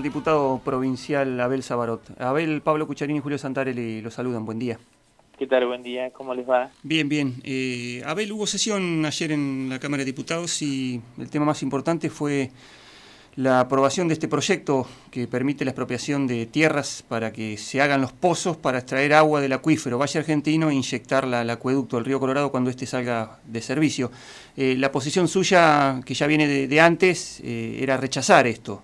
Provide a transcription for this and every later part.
el diputado provincial Abel Sabarot. Abel, Pablo Cucharini y Julio Santarelli lo saludan. Buen día. ¿Qué tal? Buen día. ¿Cómo les va? Bien, bien. Eh, Abel, hubo sesión ayer en la Cámara de Diputados y el tema más importante fue la aprobación de este proyecto que permite la expropiación de tierras para que se hagan los pozos para extraer agua del acuífero Valle Argentino e inyectarla al acueducto del río Colorado cuando éste salga de servicio. Eh, la posición suya, que ya viene de, antes, eh, era rechazar esto.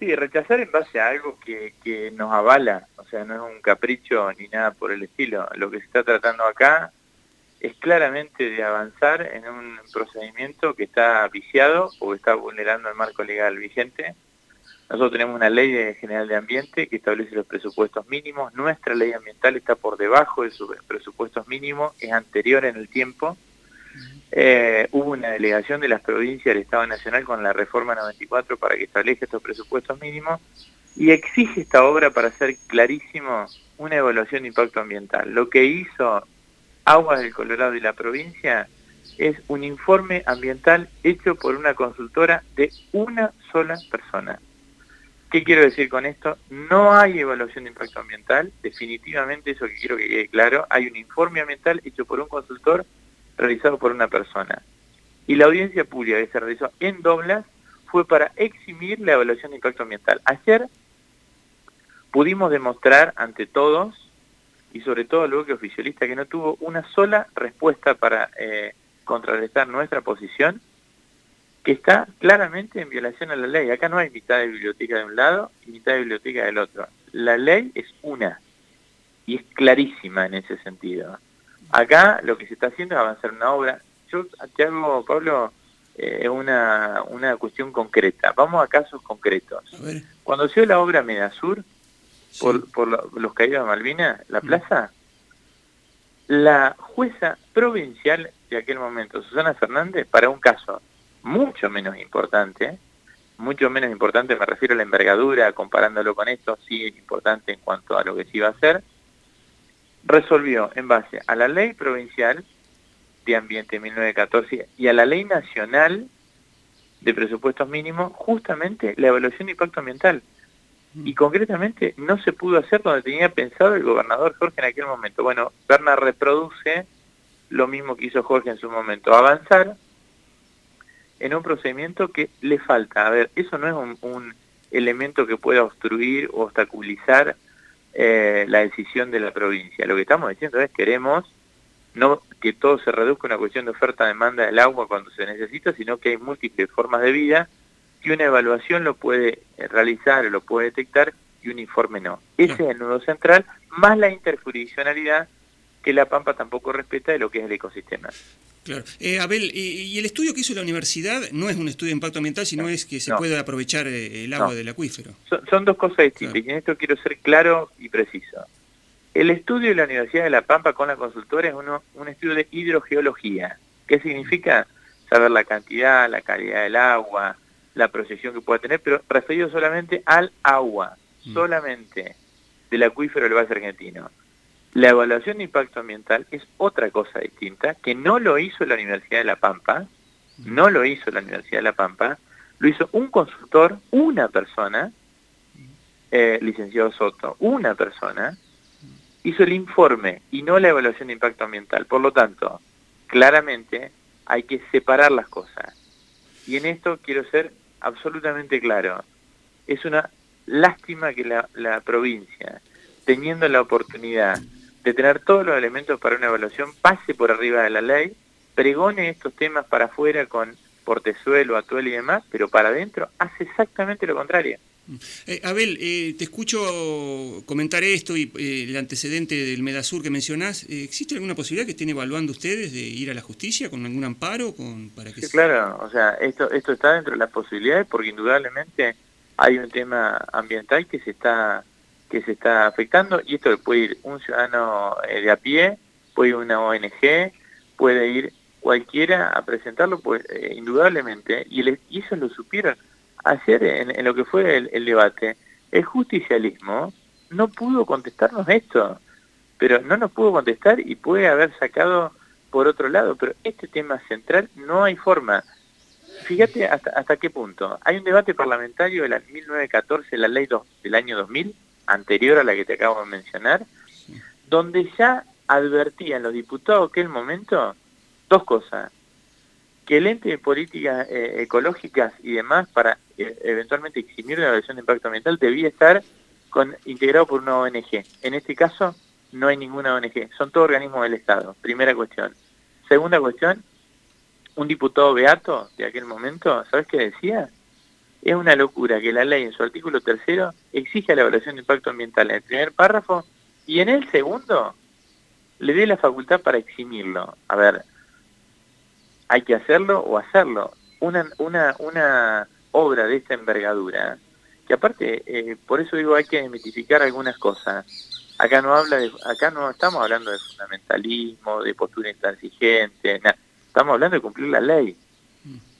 Sí, rechazar en base a algo que, que nos avala, o sea, no es un capricho ni nada por el estilo. Lo que se está tratando acá es claramente de avanzar en un procedimiento que está viciado o está vulnerando el marco legal vigente. Nosotros tenemos una ley general de ambiente que establece los presupuestos mínimos. Nuestra ley ambiental está por debajo de sus presupuestos mínimos, es anterior en el tiempo. Eh, hubo una delegación de las provincias del Estado Nacional con la reforma 94 para que establezca estos presupuestos mínimos y exige esta obra para ser clarísimo una evaluación de impacto ambiental. Lo que hizo Aguas del Colorado y la provincia es un informe ambiental hecho por una consultora de una sola persona. ¿Qué quiero decir con esto? No hay evaluación de impacto ambiental, definitivamente eso que quiero que quede claro, hay un informe ambiental hecho por un consultor realizado por una persona. Y la audiencia pública que se realizó en Doblas fue para eximir la evaluación de impacto ambiental. Ayer pudimos demostrar ante todos y sobre todo al bloque oficialista que no tuvo una sola respuesta para eh, contrarrestar nuestra posición, que está claramente en violación a la ley. Acá no hay mitad de biblioteca de un lado y mitad de biblioteca del otro. La ley es una y es clarísima en ese sentido. Acá lo que se está haciendo es avanzar una obra. Yo te hago, Pablo, eh, una, una cuestión concreta. Vamos a casos concretos. Cuando se dio la obra Medasur, por, los caídos de Malvinas, la mm. plaza, la jueza provincial de aquel momento, Susana Fernández, para un caso mucho menos importante, mucho menos importante, me refiero a la envergadura, comparándolo con esto, sí es importante en cuanto a lo que se iba a hacer, resolvió en base a la ley provincial de ambiente 1914 y a la ley nacional de presupuestos mínimos, justamente la evaluación de impacto ambiental. Mm. y concretamente no se pudo hacer donde tenía pensado el gobernador Jorge en aquel momento. Bueno, Berna reproduce lo mismo que hizo Jorge en su momento, avanzar en un procedimiento que le falta. A ver, eso no es un, elemento que pueda obstruir o obstaculizar eh, la decisión de la provincia. Lo que estamos diciendo es queremos no que todo se reduzca a una cuestión de oferta-demanda del agua cuando se necesita, sino que hay múltiples formas de vida que una evaluación lo puede realizar, lo puede detectar y un informe no. Ese es el nudo central, más la interjurisdiccionalidad que la Pampa tampoco respeta de lo que es el ecosistema. Claro. Eh, Abel, y, el estudio que hizo la universidad no es un estudio de impacto ambiental, sino es que se puede aprovechar eh, el agua del acuífero. Son, dos cosas distintas y en esto quiero ser claro y preciso. El estudio de la Universidad de La Pampa con la consultora es uno, un estudio de hidrogeología. ¿Qué significa? Saber la cantidad, la calidad del agua, la procesión que pueda tener, pero referido solamente al agua, mm. solamente del acuífero del Valle Argentino. La evaluación de impacto ambiental es otra cosa distinta, que no lo hizo la Universidad de La Pampa, no lo hizo la Universidad de La Pampa, lo hizo un consultor, una persona, eh, licenciado Soto, una persona, hizo el informe y no la evaluación de impacto ambiental. Por lo tanto, claramente hay que separar las cosas. Y en esto quiero ser absolutamente claro. Es una lástima que la, la provincia, teniendo la oportunidad de tener todos los elementos para una evaluación, pase por arriba de la ley, pregone estos temas para afuera con portezuelo, atuel y demás, pero para adentro hace exactamente lo contrario. Eh, Abel, eh, te escucho comentar esto y eh, el antecedente del Medasur que mencionás. ¿Existe alguna posibilidad que estén evaluando ustedes de ir a la justicia con algún amparo? Con, para que sí, claro, o sea, esto, esto está dentro de las posibilidades porque indudablemente hay un tema ambiental que se está que se está afectando y esto puede ir un ciudadano de a pie, puede ir una ONG, puede ir cualquiera a presentarlo, pues indudablemente, y, y eso lo supieron ayer en, lo que fue el, debate, el justicialismo no pudo contestarnos esto, pero no nos pudo contestar y puede haber sacado por otro lado, pero este tema central no hay forma. fíjate hasta, hasta qué punto. Hay un debate parlamentario de la 1914, la ley del año 2000, anterior a la que te acabo de mencionar, donde ya advertían los diputados que en el momento dos cosas. Que el ente de políticas eh, ecológicas y demás para eh, eventualmente eximir la evaluación de impacto ambiental debía estar con, integrado por una ONG. En este caso no hay ninguna ONG, son todos organismos del Estado, primera cuestión. Segunda cuestión, un diputado beato de aquel momento, ¿sabes qué decía? Es una locura que la ley en su artículo tercero exija la evaluación de impacto ambiental en el primer párrafo y en el segundo le dé la facultad para eximirlo. A ver, hay que hacerlo o hacerlo. Una, una, una obra de esta envergadura, que aparte, eh, por eso digo, hay que desmitificar algunas cosas. Acá no habla de, acá no estamos hablando de fundamentalismo, de postura intransigente, estamos hablando de cumplir la ley.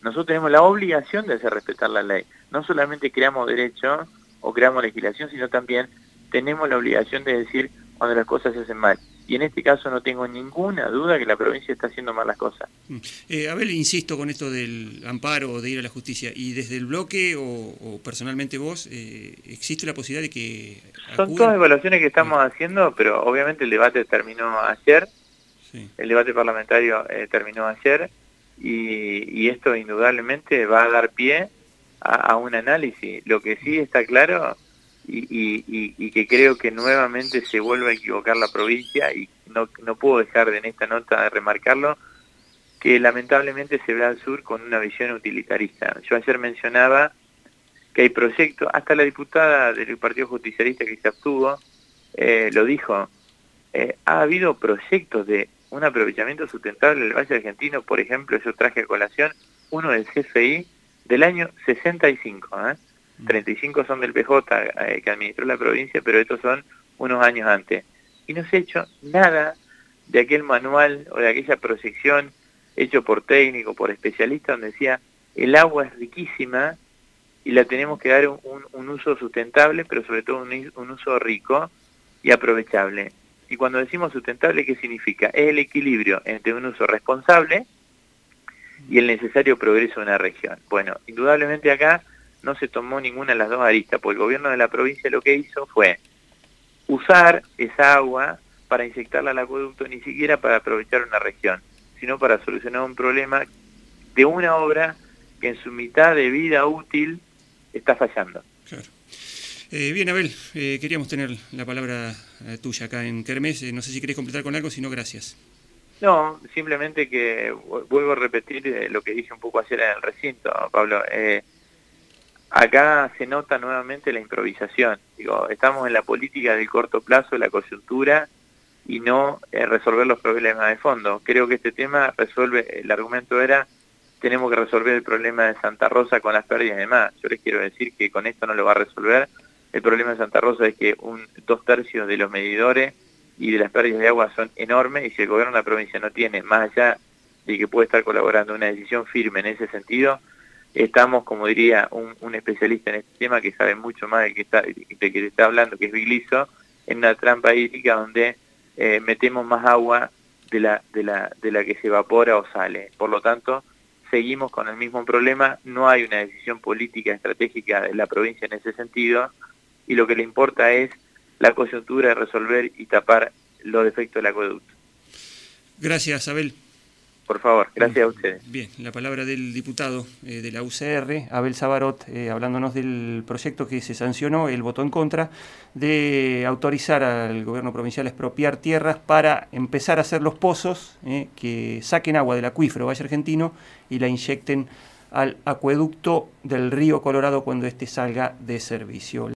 Nosotros tenemos la obligación de hacer respetar la ley. No solamente creamos derechos o creamos legislación, sino también tenemos la obligación de decir cuando las cosas se hacen mal. Y en este caso no tengo ninguna duda que la provincia está haciendo mal las cosas. Mm. Eh, Abel, insisto con esto del amparo o de ir a la justicia, ¿y desde el bloque o, personalmente vos, eh, existe la posibilidad de que... Son todas evaluaciones que estamos haciendo, pero obviamente el debate terminó ayer, el debate parlamentario eh, terminó ayer, y, esto indudablemente va a dar pie a un análisis. Lo que sí está claro y, que creo que nuevamente se vuelve a equivocar la provincia y no, no puedo dejar de en esta nota de remarcarlo, que lamentablemente se ve al sur con una visión utilitarista. Yo ayer mencionaba que hay proyectos, hasta la diputada del Partido Justicialista que se abstuvo eh, lo dijo, eh, ha habido proyectos de un aprovechamiento sustentable del Valle Argentino, por ejemplo, yo traje a colación uno del CFI del año 65, ¿eh? 35 son del PJ eh, que administró la provincia, pero estos son unos años antes. Y no se ha hecho nada de aquel manual o de aquella proyección hecho por técnico, por especialista, donde decía el agua es riquísima y la tenemos que dar un, uso sustentable, pero sobre todo un, un, uso rico y aprovechable. Y cuando decimos sustentable, ¿qué significa? Es el equilibrio entre un uso responsable y el necesario progreso de una región. Bueno, indudablemente acá no se tomó ninguna de las dos aristas, porque el gobierno de la provincia lo que hizo fue usar esa agua para inyectarla al acueducto, ni siquiera para aprovechar una región, sino para solucionar un problema de una obra que en su mitad de vida útil está fallando. Eh, bien, Abel, eh, queríamos tener la palabra eh, tuya acá en Kermés. no sé si querés completar con algo, si no, gracias. No, simplemente que vuelvo a repetir lo que dije un poco ayer en el recinto, Pablo. Acá se nota nuevamente la improvisación. Digo, estamos en la política del corto plazo, la coyuntura, y no eh, resolver los problemas de fondo. Creo que este tema resuelve, el argumento era, tenemos que resolver el problema de Santa Rosa con las pérdidas y demás. Yo les quiero decir que con esto no lo va a resolver. El problema de Santa Rosa es que un dos tercios de los medidores y de las pérdidas de agua son enormes y si el gobierno de la provincia no tiene, más allá de que puede estar colaborando una decisión firme en ese sentido, estamos, como diría un, especialista en este tema que sabe mucho más de que está, de que está hablando, que es Vigliso, en una trampa hídrica donde eh, metemos más agua de la, de, la, de la que se evapora o sale. Por lo tanto, seguimos con el mismo problema, no hay una decisión política estratégica de la provincia en ese sentido, y lo que le importa es la coyuntura de resolver y tapar los defectos del acueducto. Gracias, Abel. Por favor, gracias a ustedes. Bien, la palabra del diputado eh, de la UCR, Abel Sabarot, eh, hablándonos del proyecto que se sancionó, el voto en contra, de autorizar al gobierno provincial a expropiar tierras para empezar a hacer los pozos eh, que saquen agua del acuífero Valle Argentino y la inyecten al acueducto del río Colorado cuando éste salga de servicio.